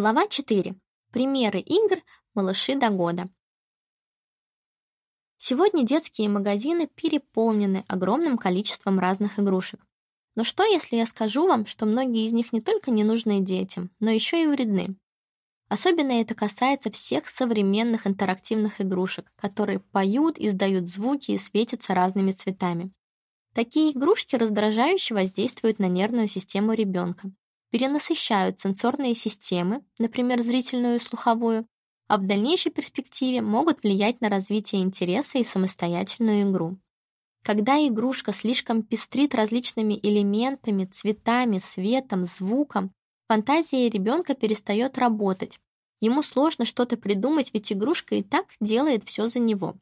Глава 4. Примеры игр «Малыши до года». Сегодня детские магазины переполнены огромным количеством разных игрушек. Но что, если я скажу вам, что многие из них не только не нужны детям, но еще и вредны? Особенно это касается всех современных интерактивных игрушек, которые поют, издают звуки и светятся разными цветами. Такие игрушки раздражающе воздействуют на нервную систему ребенка, перенасыщают сенсорные системы, например, зрительную и слуховую, а в дальнейшей перспективе могут влиять на развитие интереса и самостоятельную игру. Когда игрушка слишком пестрит различными элементами, цветами, светом, звуком, фантазия ребенка перестает работать. Ему сложно что-то придумать, ведь игрушка и так делает все за него.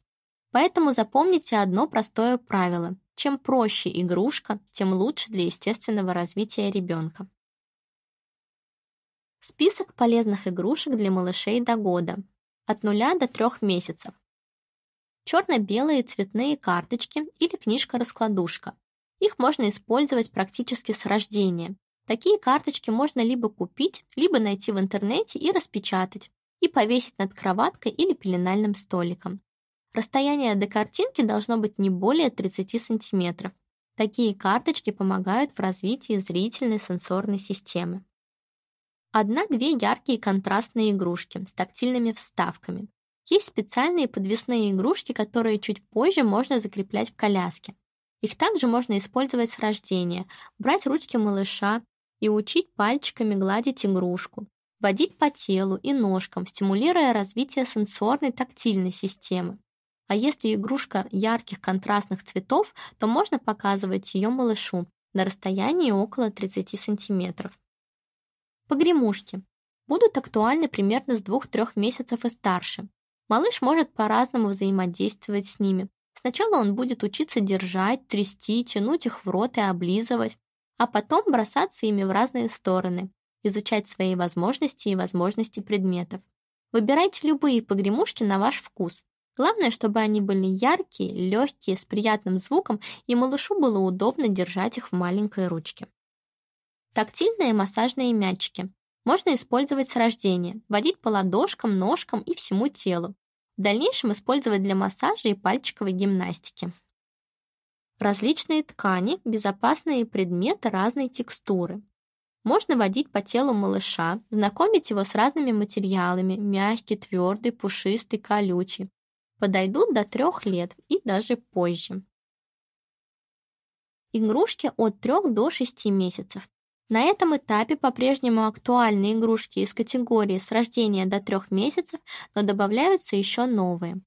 Поэтому запомните одно простое правило. Чем проще игрушка, тем лучше для естественного развития ребенка. Список полезных игрушек для малышей до года. От 0 до 3 месяцев. Черно-белые цветные карточки или книжка-раскладушка. Их можно использовать практически с рождения. Такие карточки можно либо купить, либо найти в интернете и распечатать, и повесить над кроваткой или пеленальным столиком. Расстояние до картинки должно быть не более 30 см. Такие карточки помогают в развитии зрительной сенсорной системы. Одна-две яркие контрастные игрушки с тактильными вставками. Есть специальные подвесные игрушки, которые чуть позже можно закреплять в коляске. Их также можно использовать с рождения, брать ручки малыша и учить пальчиками гладить игрушку, водить по телу и ножкам, стимулируя развитие сенсорной тактильной системы. А если игрушка ярких контрастных цветов, то можно показывать ее малышу на расстоянии около 30 сантиметров. Погремушки. Будут актуальны примерно с 2-3 месяцев и старше. Малыш может по-разному взаимодействовать с ними. Сначала он будет учиться держать, трясти, тянуть их в рот и облизывать, а потом бросаться ими в разные стороны, изучать свои возможности и возможности предметов. Выбирайте любые погремушки на ваш вкус. Главное, чтобы они были яркие, легкие, с приятным звуком, и малышу было удобно держать их в маленькой ручке. Тактильные массажные мячики. Можно использовать с рождения, водить по ладошкам, ножкам и всему телу. В дальнейшем использовать для массажа и пальчиковой гимнастики. Различные ткани, безопасные предметы разной текстуры. Можно водить по телу малыша, знакомить его с разными материалами, мягкий, твердый, пушистый, колючий. Подойдут до трех лет и даже позже. Игрушки от 3 до 6 месяцев. На этом этапе по-прежнему актуальны игрушки из категории с рождения до трех месяцев, но добавляются еще новые.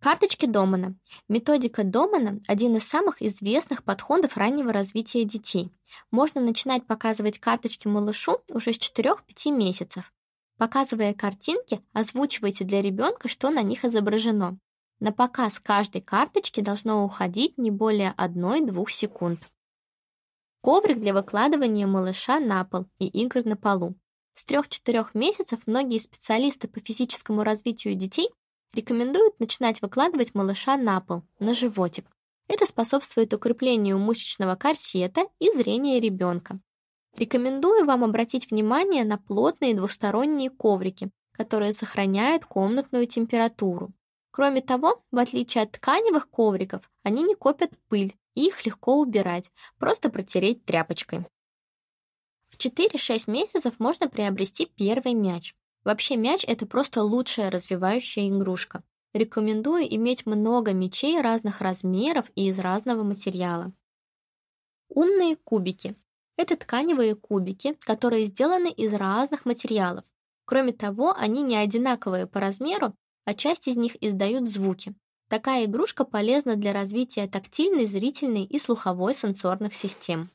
Карточки Домана. Методика Домана – один из самых известных подходов раннего развития детей. Можно начинать показывать карточки малышу уже с 4-5 месяцев. Показывая картинки, озвучивайте для ребенка, что на них изображено. На показ каждой карточки должно уходить не более 1-2 секунд. Коврик для выкладывания малыша на пол и игр на полу. С 3-4 месяцев многие специалисты по физическому развитию детей рекомендуют начинать выкладывать малыша на пол, на животик. Это способствует укреплению мышечного корсета и зрения ребенка. Рекомендую вам обратить внимание на плотные двусторонние коврики, которые сохраняют комнатную температуру. Кроме того, в отличие от тканевых ковриков, они не копят пыль их легко убирать, просто протереть тряпочкой. В 4-6 месяцев можно приобрести первый мяч. Вообще мяч – это просто лучшая развивающая игрушка. Рекомендую иметь много мячей разных размеров и из разного материала. Умные кубики. Это тканевые кубики, которые сделаны из разных материалов. Кроме того, они не одинаковые по размеру, а часть из них издают звуки. Такая игрушка полезна для развития тактильной, зрительной и слуховой сенсорных систем.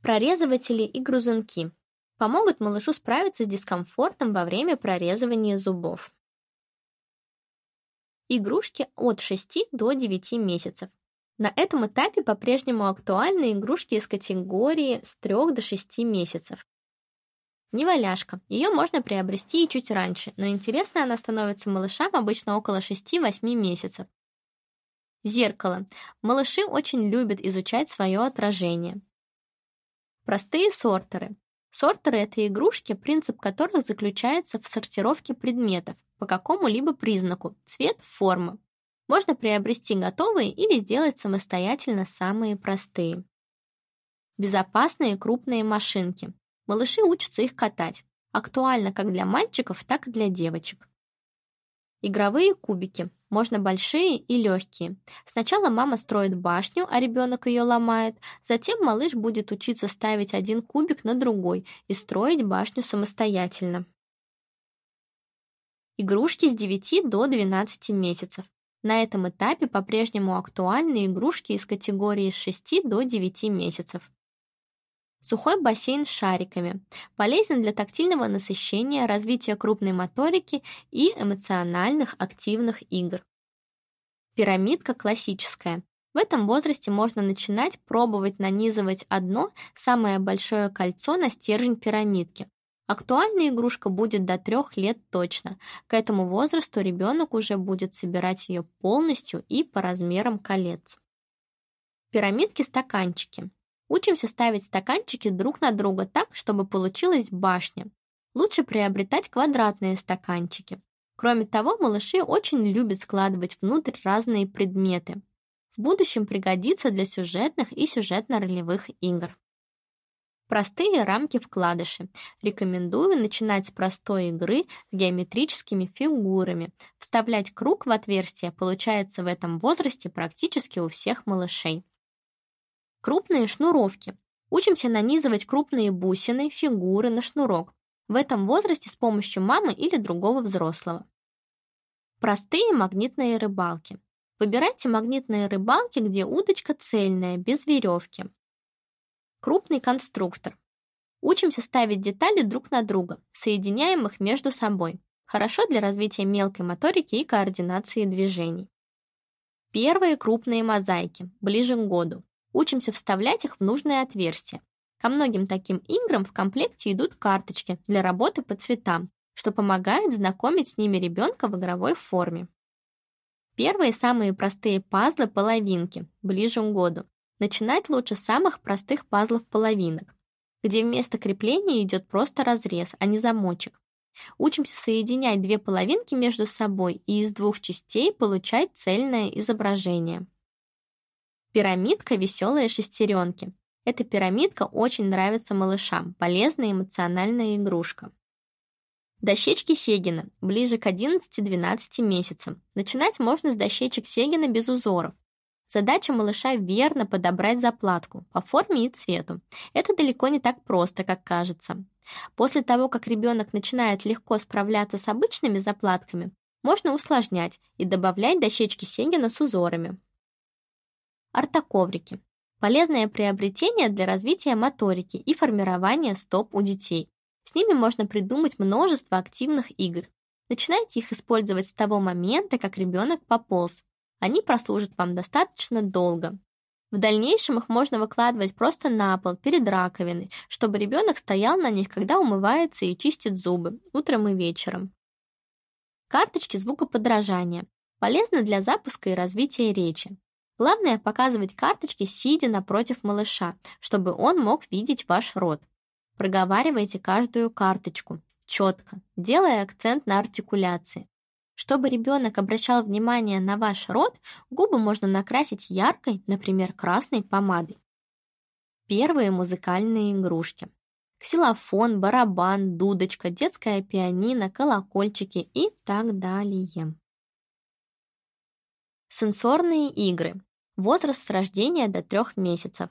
Прорезыватели и грузинки помогут малышу справиться с дискомфортом во время прорезывания зубов. Игрушки от 6 до 9 месяцев. На этом этапе по-прежнему актуальны игрушки из категории с 3 до 6 месяцев. Неваляшка. Ее можно приобрести и чуть раньше, но интересной она становится малышам обычно около 6-8 месяцев. Зеркало. Малыши очень любят изучать свое отражение. Простые сортеры. Сортеры — это игрушки, принцип которых заключается в сортировке предметов по какому-либо признаку — цвет, форма. Можно приобрести готовые или сделать самостоятельно самые простые. Безопасные крупные машинки. Малыши учатся их катать. Актуально как для мальчиков, так и для девочек. Игровые кубики. Можно большие и легкие. Сначала мама строит башню, а ребенок ее ломает. Затем малыш будет учиться ставить один кубик на другой и строить башню самостоятельно. Игрушки с 9 до 12 месяцев. На этом этапе по-прежнему актуальны игрушки из категории с 6 до 9 месяцев. Сухой бассейн с шариками. Полезен для тактильного насыщения, развития крупной моторики и эмоциональных активных игр. Пирамидка классическая. В этом возрасте можно начинать пробовать нанизывать одно самое большое кольцо на стержень пирамидки. Актуальная игрушка будет до трех лет точно. К этому возрасту ребенок уже будет собирать ее полностью и по размерам колец. Пирамидки-стаканчики. Учимся ставить стаканчики друг на друга так, чтобы получилась башня. Лучше приобретать квадратные стаканчики. Кроме того, малыши очень любят складывать внутрь разные предметы. В будущем пригодится для сюжетных и сюжетно-ролевых игр. Простые рамки-вкладыши. Рекомендую начинать с простой игры с геометрическими фигурами. Вставлять круг в отверстие получается в этом возрасте практически у всех малышей. Крупные шнуровки. Учимся нанизывать крупные бусины, фигуры на шнурок. В этом возрасте с помощью мамы или другого взрослого. Простые магнитные рыбалки. Выбирайте магнитные рыбалки, где удочка цельная, без веревки. Крупный конструктор. Учимся ставить детали друг на друга, соединяем их между собой. Хорошо для развития мелкой моторики и координации движений. Первые крупные мозаики, ближе к году. Учимся вставлять их в нужные отверстия. Ко многим таким играм в комплекте идут карточки для работы по цветам, что помогает знакомить с ними ребенка в игровой форме. Первые самые простые пазлы половинки, ближе к году. Начинать лучше с самых простых пазлов-половинок, где вместо крепления идет просто разрез, а не замочек. Учимся соединять две половинки между собой и из двух частей получать цельное изображение. Пирамидка «Веселые шестеренки». Эта пирамидка очень нравится малышам, полезная эмоциональная игрушка. Дощечки Сегина, ближе к 11-12 месяцам. Начинать можно с дощечек Сегина без узоров. Задача малыша верно подобрать заплатку по форме и цвету. Это далеко не так просто, как кажется. После того, как ребенок начинает легко справляться с обычными заплатками, можно усложнять и добавлять дощечки Сегина с узорами. Артоковрики. Полезное приобретение для развития моторики и формирования стоп у детей. С ними можно придумать множество активных игр. Начинайте их использовать с того момента, как ребенок пополз. Они прослужат вам достаточно долго. В дальнейшем их можно выкладывать просто на пол, перед раковиной, чтобы ребенок стоял на них, когда умывается и чистит зубы, утром и вечером. Карточки звукоподражания. Полезны для запуска и развития речи. Главное показывать карточки, сидя напротив малыша, чтобы он мог видеть ваш рот. Проговаривайте каждую карточку, четко, делая акцент на артикуляции. Чтобы ребенок обращал внимание на ваш рот, губы можно накрасить яркой, например, красной помадой. Первые музыкальные игрушки. Ксилофон, барабан, дудочка, детская пианино, колокольчики и так далее. Сенсорные игры. Возраст с рождения до трех месяцев.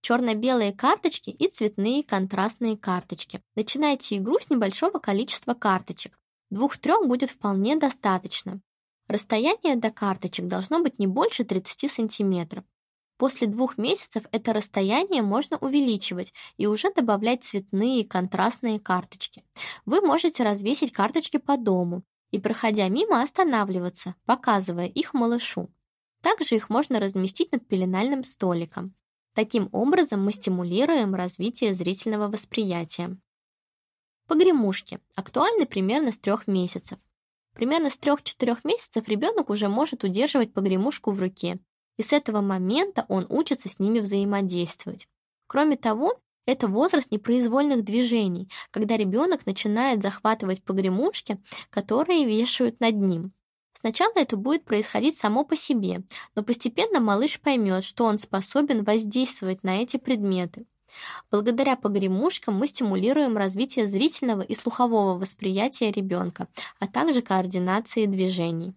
Черно-белые карточки и цветные контрастные карточки. Начинайте игру с небольшого количества карточек. Двух-трех будет вполне достаточно. Расстояние до карточек должно быть не больше 30 сантиметров. После двух месяцев это расстояние можно увеличивать и уже добавлять цветные контрастные карточки. Вы можете развесить карточки по дому, и, проходя мимо, останавливаться, показывая их малышу. Также их можно разместить над пеленальным столиком. Таким образом мы стимулируем развитие зрительного восприятия. Погремушки актуальны примерно с трех месяцев. Примерно с 3-4 месяцев ребенок уже может удерживать погремушку в руке, и с этого момента он учится с ними взаимодействовать. Кроме того, Это возраст непроизвольных движений, когда ребенок начинает захватывать погремушки, которые вешают над ним. Сначала это будет происходить само по себе, но постепенно малыш поймет, что он способен воздействовать на эти предметы. Благодаря погремушкам мы стимулируем развитие зрительного и слухового восприятия ребенка, а также координации движений.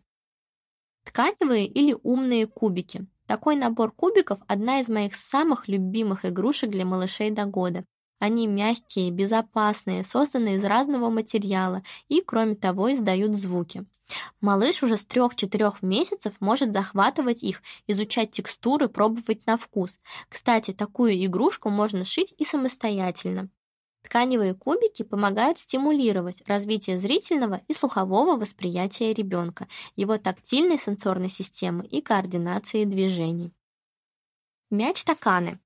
Тканевые или умные кубики. Такой набор кубиков – одна из моих самых любимых игрушек для малышей до года. Они мягкие, безопасные, созданы из разного материала и, кроме того, издают звуки. Малыш уже с 3-4 месяцев может захватывать их, изучать текстуры, пробовать на вкус. Кстати, такую игрушку можно шить и самостоятельно. Тканевые кубики помогают стимулировать развитие зрительного и слухового восприятия ребенка, его тактильной сенсорной системы и координации движений. Мяч-таканы.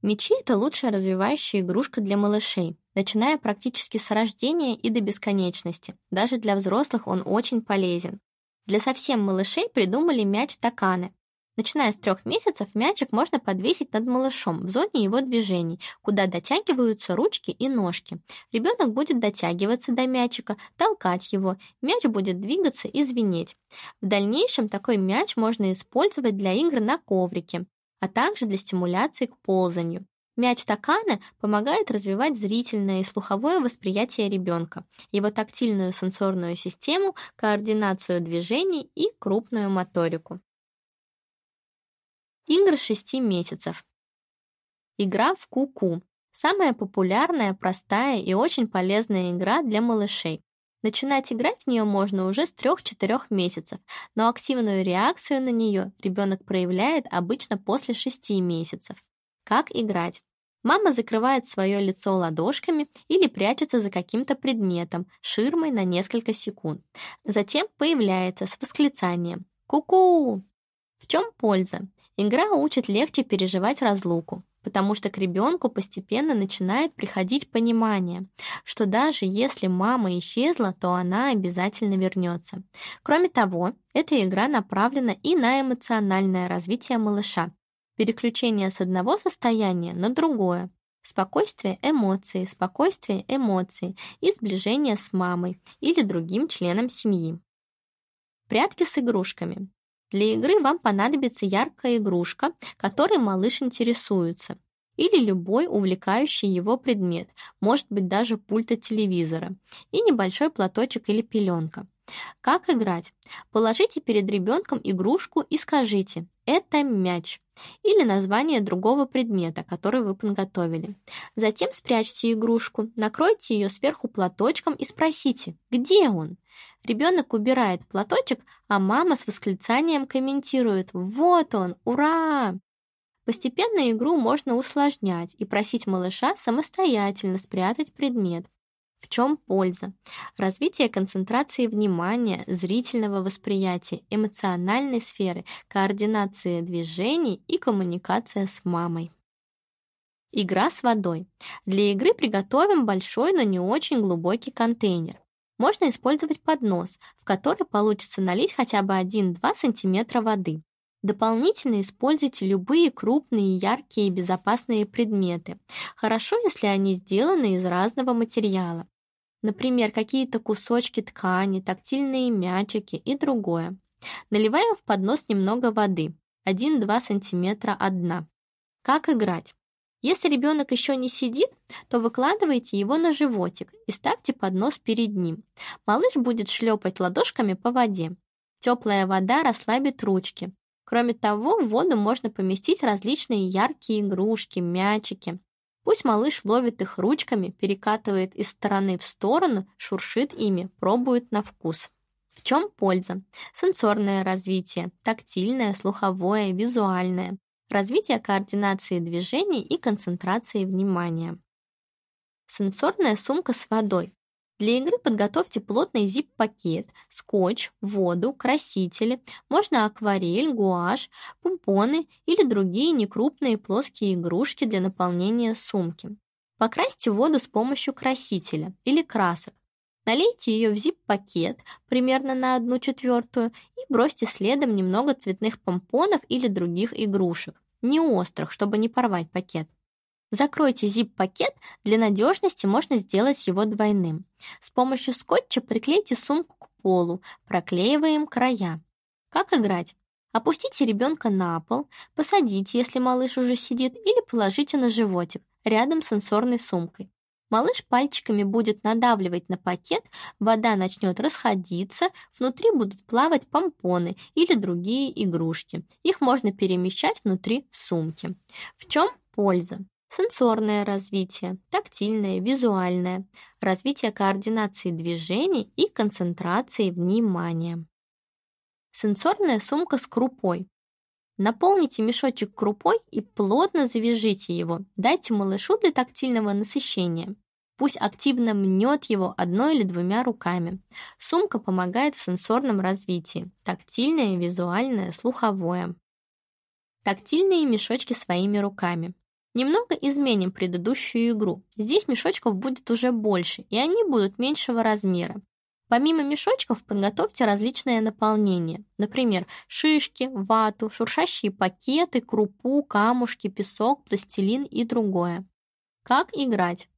Мячи – это лучшая развивающая игрушка для малышей, начиная практически с рождения и до бесконечности. Даже для взрослых он очень полезен. Для совсем малышей придумали мяч-таканы. Начиная с трех месяцев мячик можно подвесить над малышом в зоне его движений, куда дотягиваются ручки и ножки. Ребенок будет дотягиваться до мячика, толкать его, мяч будет двигаться и звенеть. В дальнейшем такой мяч можно использовать для игр на коврике, а также для стимуляции к ползанию. Мяч Такана помогает развивать зрительное и слуховое восприятие ребенка, его тактильную сенсорную систему, координацию движений и крупную моторику. Игры 6 месяцев. Игра в куку. -ку. Самая популярная, простая и очень полезная игра для малышей. Начинать играть в нее можно уже с 3-4 месяцев, но активную реакцию на нее ребенок проявляет обычно после 6 месяцев. Как играть? Мама закрывает свое лицо ладошками или прячется за каким-то предметом, ширмой на несколько секунд. Затем появляется с восклицанием «Ку-ку!». В чем польза? Игра учит легче переживать разлуку потому что к ребенку постепенно начинает приходить понимание, что даже если мама исчезла, то она обязательно вернется. Кроме того, эта игра направлена и на эмоциональное развитие малыша, переключение с одного состояния на другое, спокойствие эмоций, спокойствие эмоций и сближение с мамой или другим членом семьи. Прятки с игрушками. Для игры вам понадобится яркая игрушка, которой малыш интересуется, или любой увлекающий его предмет, может быть даже пульт от телевизора, и небольшой платочек или пеленка. Как играть? Положите перед ребенком игрушку и скажите «это мяч» или название другого предмета, который вы подготовили. Затем спрячьте игрушку, накройте ее сверху платочком и спросите «где он?». Ребенок убирает платочек, а мама с восклицанием комментирует «Вот он! Ура!». Постепенно игру можно усложнять и просить малыша самостоятельно спрятать предмет. В чем польза? Развитие концентрации внимания, зрительного восприятия, эмоциональной сферы, координация движений и коммуникация с мамой. Игра с водой. Для игры приготовим большой, но не очень глубокий контейнер. Можно использовать поднос, в который получится налить хотя бы 1-2 см воды. Дополнительно используйте любые крупные, яркие и безопасные предметы. Хорошо, если они сделаны из разного материала. Например, какие-то кусочки ткани, тактильные мячики и другое. Наливаем в поднос немного воды, 1-2 см от дна. Как играть? Если ребенок еще не сидит, то выкладывайте его на животик и ставьте поднос перед ним. Малыш будет шлепать ладошками по воде. Теплая вода расслабит ручки. Кроме того, в воду можно поместить различные яркие игрушки, мячики. Пусть малыш ловит их ручками, перекатывает из стороны в сторону, шуршит ими, пробует на вкус. В чем польза? Сенсорное развитие, тактильное, слуховое, визуальное развитие координации движений и концентрации внимания. Сенсорная сумка с водой. Для игры подготовьте плотный зип-пакет, скотч, воду, красители, можно акварель, гуашь, помпоны или другие некрупные плоские игрушки для наполнения сумки. Покрасьте воду с помощью красителя или красок. Налейте ее в зип-пакет примерно на одну четвертую и бросьте следом немного цветных помпонов или других игрушек не острых, чтобы не порвать пакет. Закройте zip-пакет, для надежности можно сделать его двойным. С помощью скотча приклейте сумку к полу, проклеиваем края. Как играть? Опустите ребенка на пол, посадите, если малыш уже сидит, или положите на животик, рядом с сенсорной сумкой. Малыш пальчиками будет надавливать на пакет, вода начнет расходиться, внутри будут плавать помпоны или другие игрушки. Их можно перемещать внутри сумки. В чем польза? Сенсорное развитие, тактильное, визуальное, развитие координации движений и концентрации внимания. Сенсорная сумка с крупой. Наполните мешочек крупой и плотно завяжите его. Дайте малышу для тактильного насыщения. Пусть активно мнет его одной или двумя руками. Сумка помогает в сенсорном развитии. Тактильное, визуальное, слуховое. Тактильные мешочки своими руками. Немного изменим предыдущую игру. Здесь мешочков будет уже больше, и они будут меньшего размера. Помимо мешочков подготовьте различные наполнения. Например, шишки, вату, шуршащие пакеты, крупу, камушки, песок, пластилин и другое. Как играть?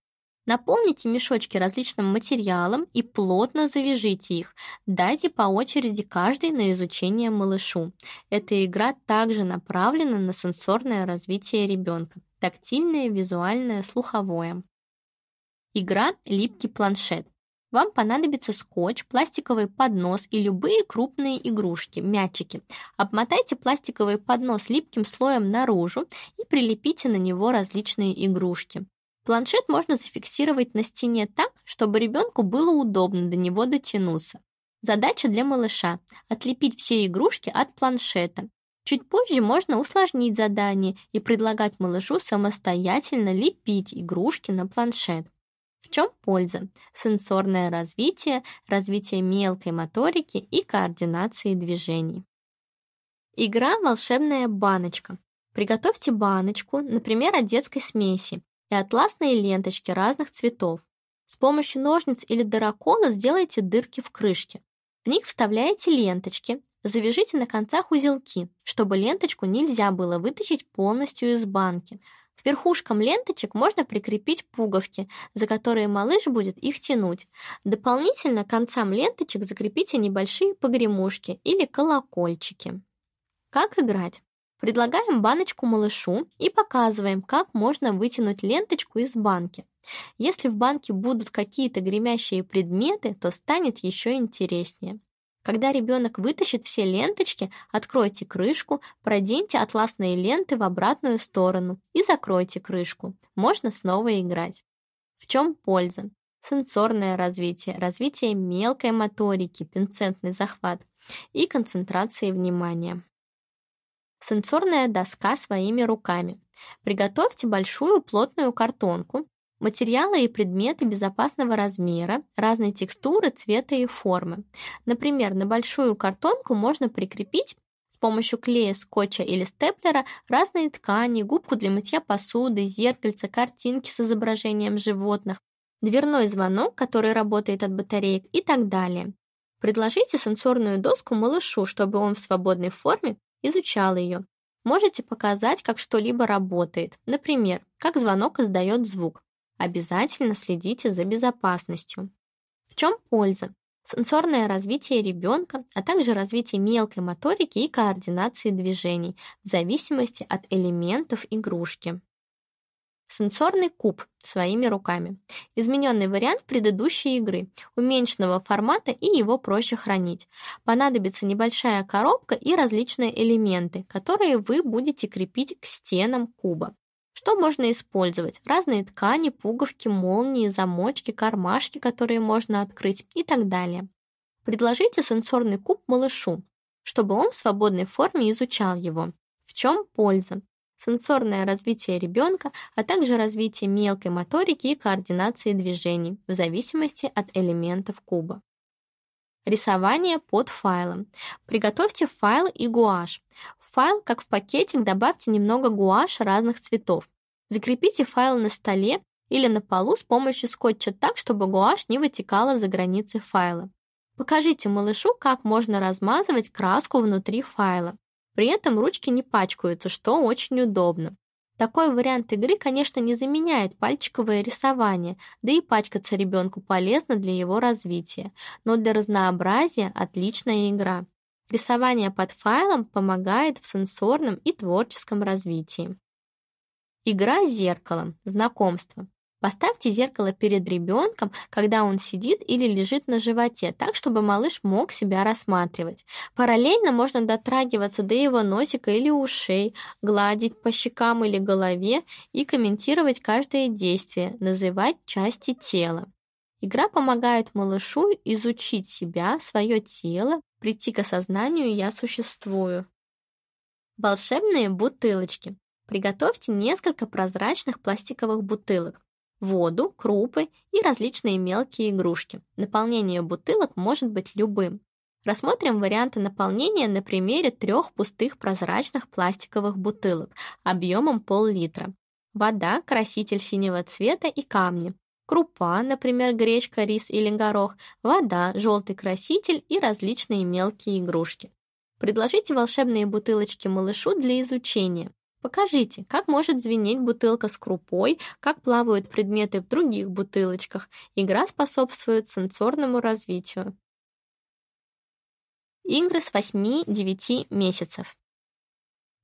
Наполните мешочки различным материалом и плотно завяжите их. Дайте по очереди каждый на изучение малышу. Эта игра также направлена на сенсорное развитие ребенка. Тактильное, визуальное, слуховое. Игра «Липкий планшет». Вам понадобится скотч, пластиковый поднос и любые крупные игрушки, мячики. Обмотайте пластиковый поднос липким слоем наружу и прилепите на него различные игрушки. Планшет можно зафиксировать на стене так, чтобы ребенку было удобно до него дотянуться. Задача для малыша – отлепить все игрушки от планшета. Чуть позже можно усложнить задание и предлагать малышу самостоятельно лепить игрушки на планшет. В чем польза? Сенсорное развитие, развитие мелкой моторики и координации движений. Игра «Волшебная баночка». Приготовьте баночку, например, от детской смеси, и атласные ленточки разных цветов. С помощью ножниц или дырокола сделайте дырки в крышке. В них вставляете ленточки, завяжите на концах узелки, чтобы ленточку нельзя было вытащить полностью из банки. К верхушкам ленточек можно прикрепить пуговки, за которые малыш будет их тянуть. Дополнительно к концам ленточек закрепите небольшие погремушки или колокольчики. Как играть? Предлагаем баночку малышу и показываем, как можно вытянуть ленточку из банки. Если в банке будут какие-то гремящие предметы, то станет еще интереснее. Когда ребенок вытащит все ленточки, откройте крышку, проденьте атласные ленты в обратную сторону и закройте крышку. Можно снова играть. В чем польза? Сенсорное развитие, развитие мелкой моторики, пинцетный захват и концентрации внимания. Сенсорная доска своими руками. Приготовьте большую плотную картонку, материалы и предметы безопасного размера, разной текстуры, цвета и формы. Например, на большую картонку можно прикрепить с помощью клея, скотча или степлера разные ткани, губку для мытья посуды, зеркальца, картинки с изображением животных, дверной звонок, который работает от батареек и так далее. Предложите сенсорную доску малышу, чтобы он в свободной форме изучал ее. Можете показать, как что-либо работает, например, как звонок издает звук. Обязательно следите за безопасностью. В чем польза? Сенсорное развитие ребенка, а также развитие мелкой моторики и координации движений в зависимости от элементов игрушки. Сенсорный куб своими руками. Измененный вариант предыдущей игры, уменьшенного формата и его проще хранить. Понадобится небольшая коробка и различные элементы, которые вы будете крепить к стенам куба. Что можно использовать? Разные ткани, пуговки, молнии, замочки, кармашки, которые можно открыть и так далее. Предложите сенсорный куб малышу, чтобы он в свободной форме изучал его. В чем польза? Сенсорное развитие ребенка, а также развитие мелкой моторики и координации движений в зависимости от элементов куба. Рисование под файлом. Приготовьте файл и гуашь. В файл, как в пакетик, добавьте немного гуаши разных цветов. Закрепите файл на столе или на полу с помощью скотча так, чтобы гуашь не вытекала за границы файла. Покажите малышу, как можно размазывать краску внутри файла. При этом ручки не пачкаются, что очень удобно. Такой вариант игры, конечно, не заменяет пальчиковое рисование, да и пачкаться ребенку полезно для его развития, но для разнообразия отличная игра. Рисование под файлом помогает в сенсорном и творческом развитии. Игра с зеркалом. Знакомство. Поставьте зеркало перед ребенком, когда он сидит или лежит на животе, так, чтобы малыш мог себя рассматривать. Параллельно можно дотрагиваться до его носика или ушей, гладить по щекам или голове и комментировать каждое действие, называть части тела. Игра помогает малышу изучить себя, свое тело, прийти к осознанию «я существую». Волшебные бутылочки. Приготовьте несколько прозрачных пластиковых бутылок воду, крупы и различные мелкие игрушки. Наполнение бутылок может быть любым. Рассмотрим варианты наполнения на примере трех пустых прозрачных пластиковых бутылок объемом пол-литра. Вода, краситель синего цвета и камни. Крупа, например, гречка, рис или горох, вода, желтый краситель и различные мелкие игрушки. Предложите волшебные бутылочки малышу для изучения. Покажите, как может звенеть бутылка с крупой, как плавают предметы в других бутылочках. Игра способствует сенсорному развитию. Игры с 8-9 месяцев.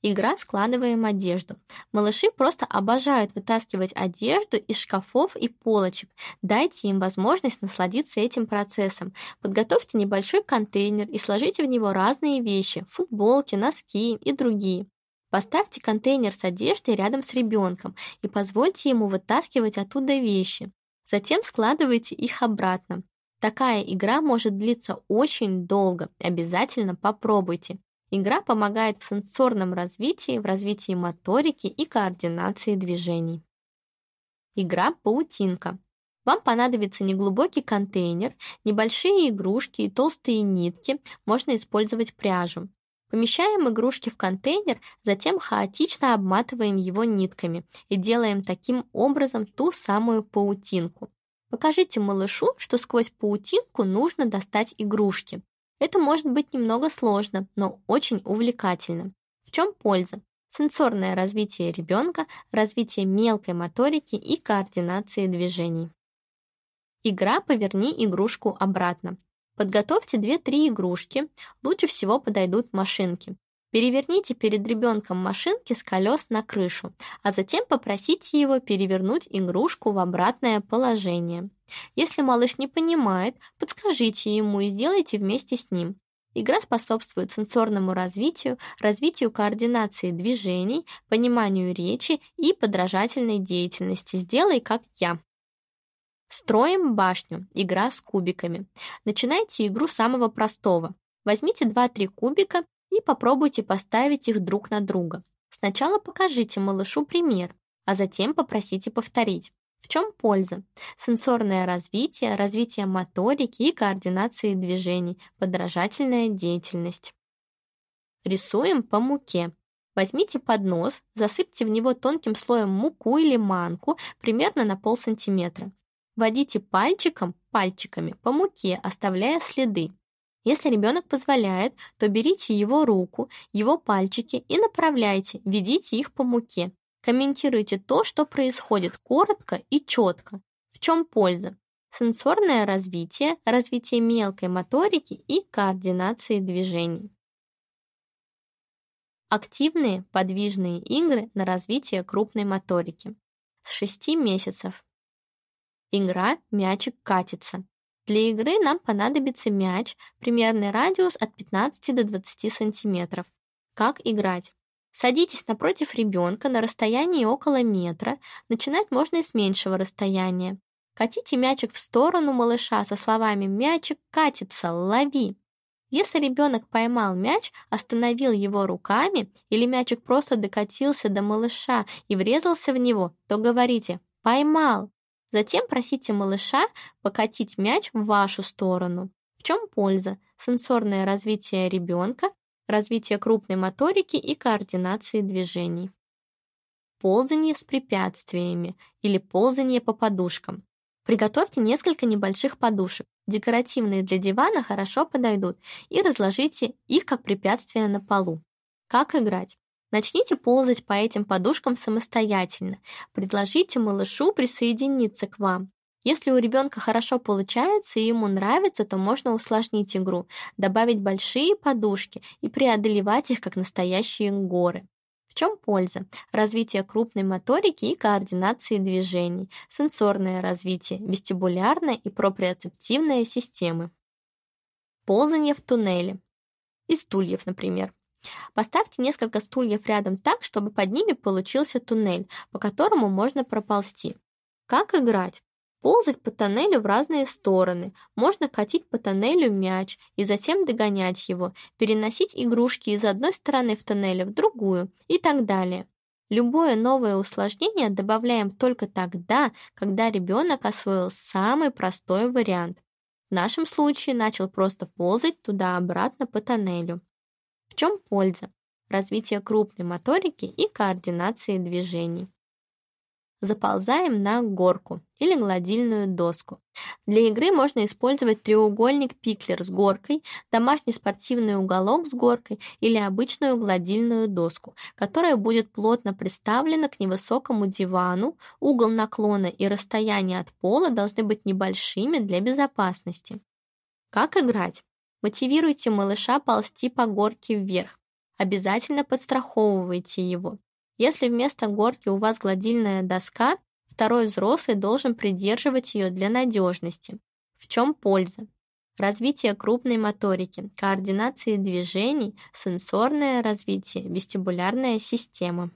Игра «Складываем одежду». Малыши просто обожают вытаскивать одежду из шкафов и полочек. Дайте им возможность насладиться этим процессом. Подготовьте небольшой контейнер и сложите в него разные вещи – футболки, носки и другие. Поставьте контейнер с одеждой рядом с ребенком и позвольте ему вытаскивать оттуда вещи. Затем складывайте их обратно. Такая игра может длиться очень долго. Обязательно попробуйте. Игра помогает в сенсорном развитии, в развитии моторики и координации движений. Игра «Паутинка». Вам понадобится неглубокий контейнер, небольшие игрушки и толстые нитки, можно использовать пряжу. Помещаем игрушки в контейнер, затем хаотично обматываем его нитками и делаем таким образом ту самую паутинку. Покажите малышу, что сквозь паутинку нужно достать игрушки. Это может быть немного сложно, но очень увлекательно. В чем польза? Сенсорное развитие ребенка, развитие мелкой моторики и координации движений. Игра «Поверни игрушку обратно». Подготовьте 2-3 игрушки, лучше всего подойдут машинки. Переверните перед ребенком машинки с колес на крышу, а затем попросите его перевернуть игрушку в обратное положение. Если малыш не понимает, подскажите ему и сделайте вместе с ним. Игра способствует сенсорному развитию, развитию координации движений, пониманию речи и подражательной деятельности. Сделай как я. Строим башню. Игра с кубиками. Начинайте игру с самого простого. Возьмите 2-3 кубика и попробуйте поставить их друг на друга. Сначала покажите малышу пример, а затем попросите повторить. В чем польза? Сенсорное развитие, развитие моторики и координации движений, подражательная деятельность. Рисуем по муке. Возьмите поднос, засыпьте в него тонким слоем муку или манку примерно на пол сантиметра. Водите пальчиком, пальчиками по муке, оставляя следы. Если ребенок позволяет, то берите его руку, его пальчики и направляйте, ведите их по муке. Комментируйте то, что происходит коротко и четко. В чем польза? Сенсорное развитие, развитие мелкой моторики и координации движений. Активные подвижные игры на развитие крупной моторики. С 6 месяцев Игра «Мячик катится». Для игры нам понадобится мяч, примерный радиус от 15 до 20 сантиметров. Как играть? Садитесь напротив ребенка на расстоянии около метра, начинать можно и с меньшего расстояния. Катите мячик в сторону малыша со словами «Мячик катится, лови!». Если ребенок поймал мяч, остановил его руками или мячик просто докатился до малыша и врезался в него, то говорите «поймал». Затем просите малыша покатить мяч в вашу сторону. В чем польза? Сенсорное развитие ребенка, развитие крупной моторики и координации движений. Ползание с препятствиями или ползание по подушкам. Приготовьте несколько небольших подушек. Декоративные для дивана хорошо подойдут и разложите их как препятствие на полу. Как играть? Начните ползать по этим подушкам самостоятельно. Предложите малышу присоединиться к вам. Если у ребенка хорошо получается и ему нравится, то можно усложнить игру, добавить большие подушки и преодолевать их как настоящие горы. В чем польза? Развитие крупной моторики и координации движений, сенсорное развитие, вестибулярная и проприоцептивная системы. Ползание в туннеле. Из стульев, например. Поставьте несколько стульев рядом так, чтобы под ними получился туннель, по которому можно проползти. Как играть? Ползать по тоннелю в разные стороны, можно катить по тоннелю мяч и затем догонять его, переносить игрушки из одной стороны в тоннеле в другую и так далее. Любое новое усложнение добавляем только тогда, когда ребенок освоил самый простой вариант. В нашем случае начал просто ползать туда-обратно по тоннелю. Чем польза? Развитие крупной моторики и координации движений. Заползаем на горку или гладильную доску. Для игры можно использовать треугольник пиклер с горкой, домашний спортивный уголок с горкой или обычную гладильную доску, которая будет плотно приставлена к невысокому дивану, угол наклона и расстояние от пола должны быть небольшими для безопасности. Как играть? Мотивируйте малыша ползти по горке вверх. Обязательно подстраховывайте его. Если вместо горки у вас гладильная доска, второй взрослый должен придерживать ее для надежности. В чем польза? Развитие крупной моторики, координации движений, сенсорное развитие, вестибулярная система.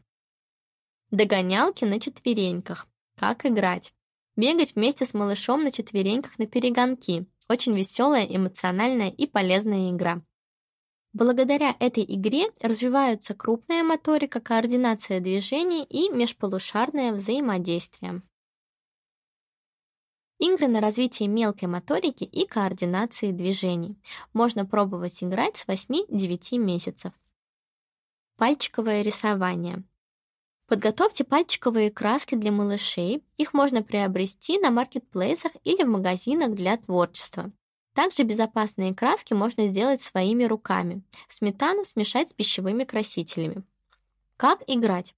Догонялки на четвереньках. Как играть? Бегать вместе с малышом на четвереньках на перегонки. Очень веселая, эмоциональная и полезная игра. Благодаря этой игре развиваются крупная моторика, координация движений и межполушарное взаимодействие. Игры на развитие мелкой моторики и координации движений. Можно пробовать играть с 8-9 месяцев. Пальчиковое рисование. Подготовьте пальчиковые краски для малышей. Их можно приобрести на маркетплейсах или в магазинах для творчества. Также безопасные краски можно сделать своими руками. Сметану смешать с пищевыми красителями. Как играть?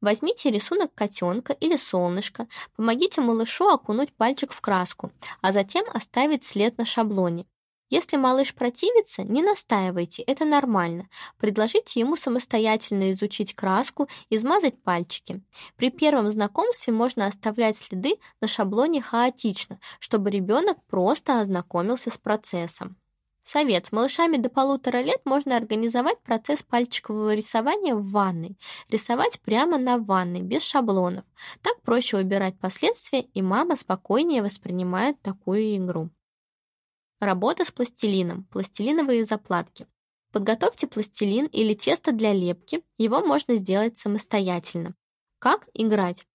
Возьмите рисунок котенка или солнышко, помогите малышу окунуть пальчик в краску, а затем оставить след на шаблоне. Если малыш противится, не настаивайте, это нормально. Предложите ему самостоятельно изучить краску и смазать пальчики. При первом знакомстве можно оставлять следы на шаблоне хаотично, чтобы ребенок просто ознакомился с процессом. Совет. С малышами до полутора лет можно организовать процесс пальчикового рисования в ванной. Рисовать прямо на ванной, без шаблонов. Так проще убирать последствия, и мама спокойнее воспринимает такую игру. Работа с пластилином. Пластилиновые заплатки. Подготовьте пластилин или тесто для лепки. Его можно сделать самостоятельно. Как играть?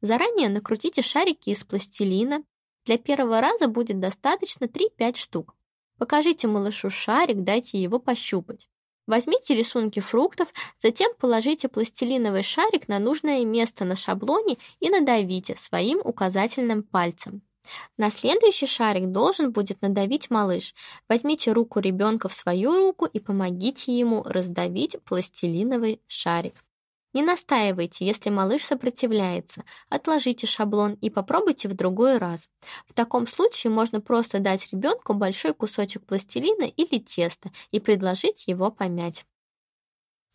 Заранее накрутите шарики из пластилина. Для первого раза будет достаточно 3-5 штук. Покажите малышу шарик, дайте его пощупать. Возьмите рисунки фруктов, затем положите пластилиновый шарик на нужное место на шаблоне и надавите своим указательным пальцем. На следующий шарик должен будет надавить малыш. Возьмите руку ребенка в свою руку и помогите ему раздавить пластилиновый шарик. Не настаивайте, если малыш сопротивляется. Отложите шаблон и попробуйте в другой раз. В таком случае можно просто дать ребенку большой кусочек пластилина или теста и предложить его помять.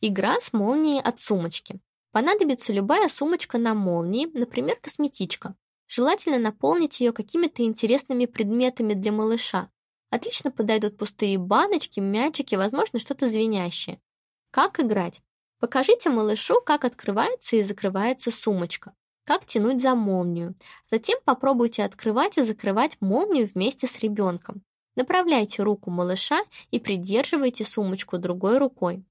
Игра с молнией от сумочки. Понадобится любая сумочка на молнии, например, косметичка. Желательно наполнить ее какими-то интересными предметами для малыша. Отлично подойдут пустые баночки, мячики, возможно, что-то звенящее. Как играть? Покажите малышу, как открывается и закрывается сумочка, как тянуть за молнию. Затем попробуйте открывать и закрывать молнию вместе с ребенком. Направляйте руку малыша и придерживайте сумочку другой рукой.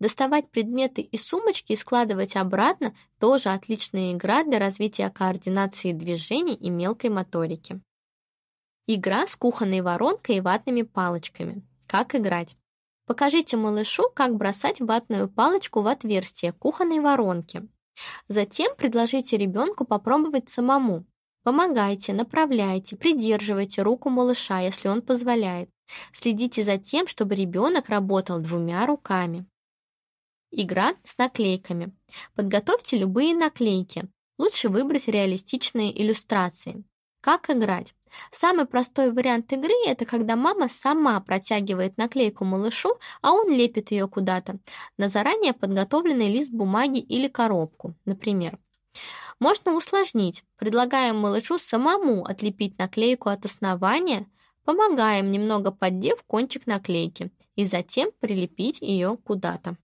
Доставать предметы из сумочки и складывать обратно – тоже отличная игра для развития координации движений и мелкой моторики. Игра с кухонной воронкой и ватными палочками. Как играть? Покажите малышу, как бросать ватную палочку в отверстие кухонной воронки. Затем предложите ребенку попробовать самому. Помогайте, направляйте, придерживайте руку малыша, если он позволяет. Следите за тем, чтобы ребенок работал двумя руками. Игра с наклейками. Подготовьте любые наклейки. Лучше выбрать реалистичные иллюстрации. Как играть? Самый простой вариант игры – это когда мама сама протягивает наклейку малышу, а он лепит ее куда-то, на заранее подготовленный лист бумаги или коробку, например. Можно усложнить. Предлагаем малышу самому отлепить наклейку от основания, помогаем немного поддев кончик наклейки и затем прилепить ее куда-то.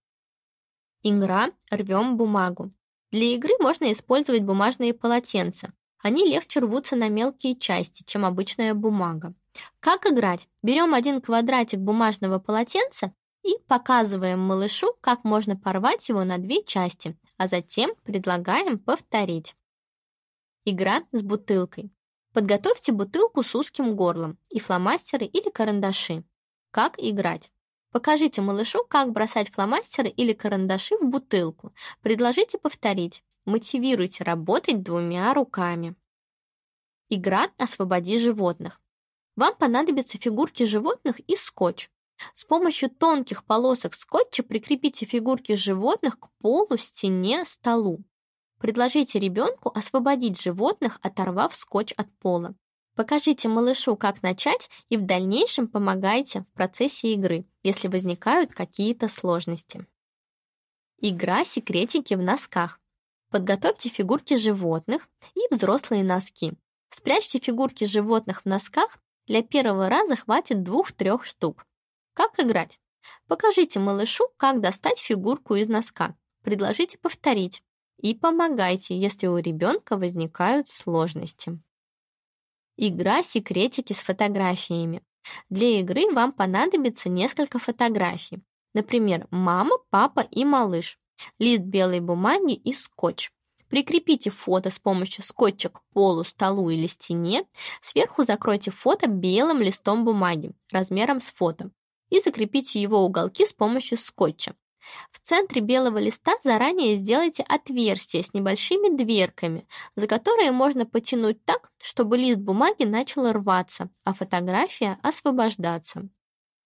Игра «Рвем бумагу». Для игры можно использовать бумажные полотенца. Они легче рвутся на мелкие части, чем обычная бумага. Как играть? Берем один квадратик бумажного полотенца и показываем малышу, как можно порвать его на две части, а затем предлагаем повторить. Игра с бутылкой. Подготовьте бутылку с узким горлом и фломастеры или карандаши. Как играть? Покажите малышу, как бросать фломастеры или карандаши в бутылку. Предложите повторить. Мотивируйте работать двумя руками. Игра «Освободи животных». Вам понадобятся фигурки животных и скотч. С помощью тонких полосок скотча прикрепите фигурки животных к полу, стене, столу. Предложите ребенку освободить животных, оторвав скотч от пола. Покажите малышу, как начать, и в дальнейшем помогайте в процессе игры, если возникают какие-то сложности. Игра «Секретики в носках». Подготовьте фигурки животных и взрослые носки. Спрячьте фигурки животных в носках, для первого раза хватит двух-трех штук. Как играть? Покажите малышу, как достать фигурку из носка. Предложите повторить. И помогайте, если у ребенка возникают сложности. Игра «Секретики с фотографиями». Для игры вам понадобится несколько фотографий. Например, мама, папа и малыш. Лист белой бумаги и скотч. Прикрепите фото с помощью скотча к полу, столу или стене. Сверху закройте фото белым листом бумаги размером с фото и закрепите его уголки с помощью скотча. В центре белого листа заранее сделайте отверстие с небольшими дверками, за которые можно потянуть так, чтобы лист бумаги начал рваться, а фотография освобождаться.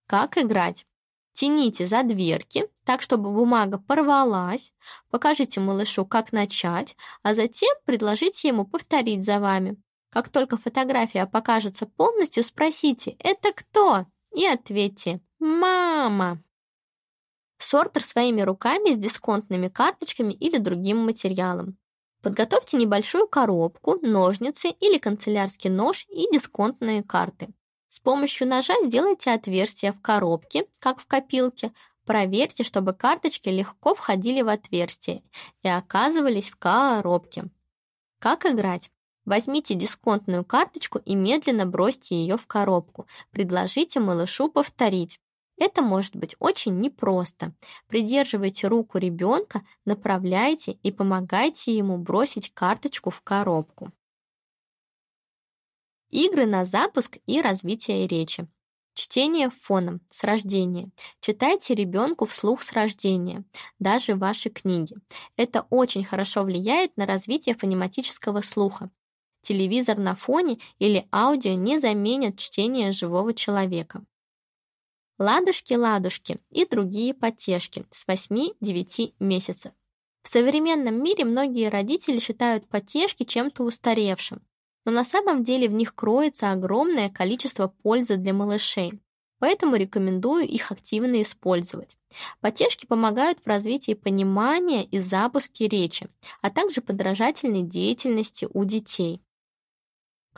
Как играть? Тяните за дверки, так, чтобы бумага порвалась. Покажите малышу, как начать, а затем предложите ему повторить за вами. Как только фотография покажется полностью, спросите «Это кто?» и ответьте «Мама». Сортер своими руками с дисконтными карточками или другим материалом. Подготовьте небольшую коробку, ножницы или канцелярский нож и дисконтные карты. С помощью ножа сделайте отверстие в коробке, как в копилке. Проверьте, чтобы карточки легко входили в отверстие и оказывались в коробке. Как играть? Возьмите дисконтную карточку и медленно бросьте ее в коробку. Предложите малышу повторить. Это может быть очень непросто. Придерживайте руку ребенка, направляйте и помогайте ему бросить карточку в коробку. Игры на запуск и развитие речи. Чтение фоном с рождения. Читайте ребенку вслух с рождения, даже ваши книги. Это очень хорошо влияет на развитие фонематического слуха. Телевизор на фоне или аудио не заменят чтение живого человека. Ладушки-ладушки и другие потешки с 8-9 месяцев. В современном мире многие родители считают потешки чем-то устаревшим, но на самом деле в них кроется огромное количество пользы для малышей. Поэтому рекомендую их активно использовать. Потешки помогают в развитии понимания и запуске речи, а также подражательной деятельности у детей.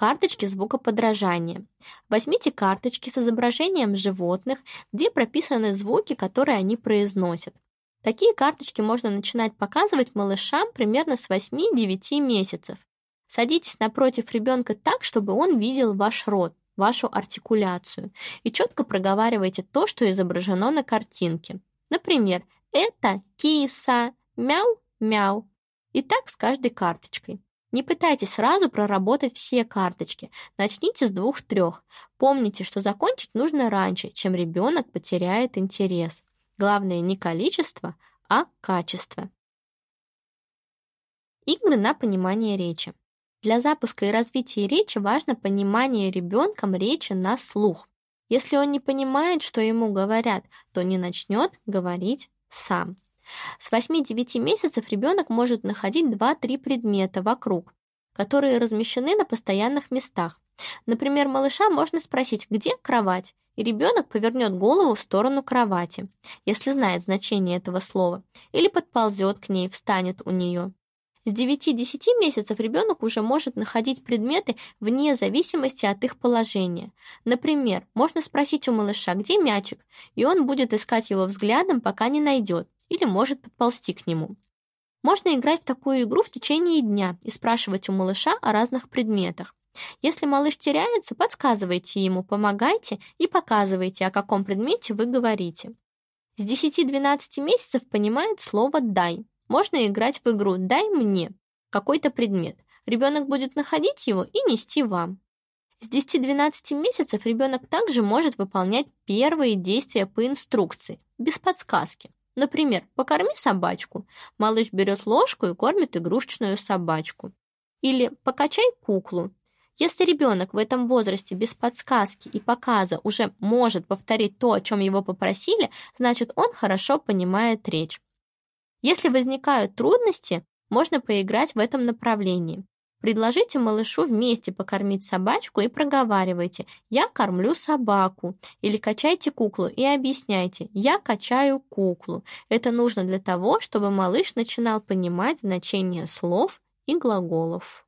Карточки звукоподражания. Возьмите карточки с изображением животных, где прописаны звуки, которые они произносят. Такие карточки можно начинать показывать малышам примерно с 8-9 месяцев. Садитесь напротив ребенка так, чтобы он видел ваш рот, вашу артикуляцию, и четко проговаривайте то, что изображено на картинке. Например, «Это киса», «мяу-мяу». И так с каждой карточкой. Не пытайтесь сразу проработать все карточки. Начните с двух-трех. Помните, что закончить нужно раньше, чем ребенок потеряет интерес. Главное не количество, а качество. Игры на понимание речи. Для запуска и развития речи важно понимание ребенком речи на слух. Если он не понимает, что ему говорят, то не начнет говорить сам. С 8-9 месяцев ребенок может находить 2-3 предмета вокруг, которые размещены на постоянных местах. Например, малыша можно спросить, где кровать, и ребенок повернет голову в сторону кровати, если знает значение этого слова, или подползет к ней, встанет у нее. С 9-10 месяцев ребенок уже может находить предметы вне зависимости от их положения. Например, можно спросить у малыша, где мячик, и он будет искать его взглядом, пока не найдет, или может подползти к нему. Можно играть в такую игру в течение дня и спрашивать у малыша о разных предметах. Если малыш теряется, подсказывайте ему, помогайте и показывайте, о каком предмете вы говорите. С 10-12 месяцев понимает слово «дай». Можно играть в игру «дай мне» какой-то предмет. Ребенок будет находить его и нести вам. С 10-12 месяцев ребенок также может выполнять первые действия по инструкции, без подсказки. Например, покорми собачку. Малыш берет ложку и кормит игрушечную собачку. Или покачай куклу. Если ребенок в этом возрасте без подсказки и показа уже может повторить то, о чем его попросили, значит он хорошо понимает речь. Если возникают трудности, можно поиграть в этом направлении. Предложите малышу вместе покормить собачку и проговаривайте «я кормлю собаку» или качайте куклу и объясняйте «я качаю куклу». Это нужно для того, чтобы малыш начинал понимать значение слов и глаголов.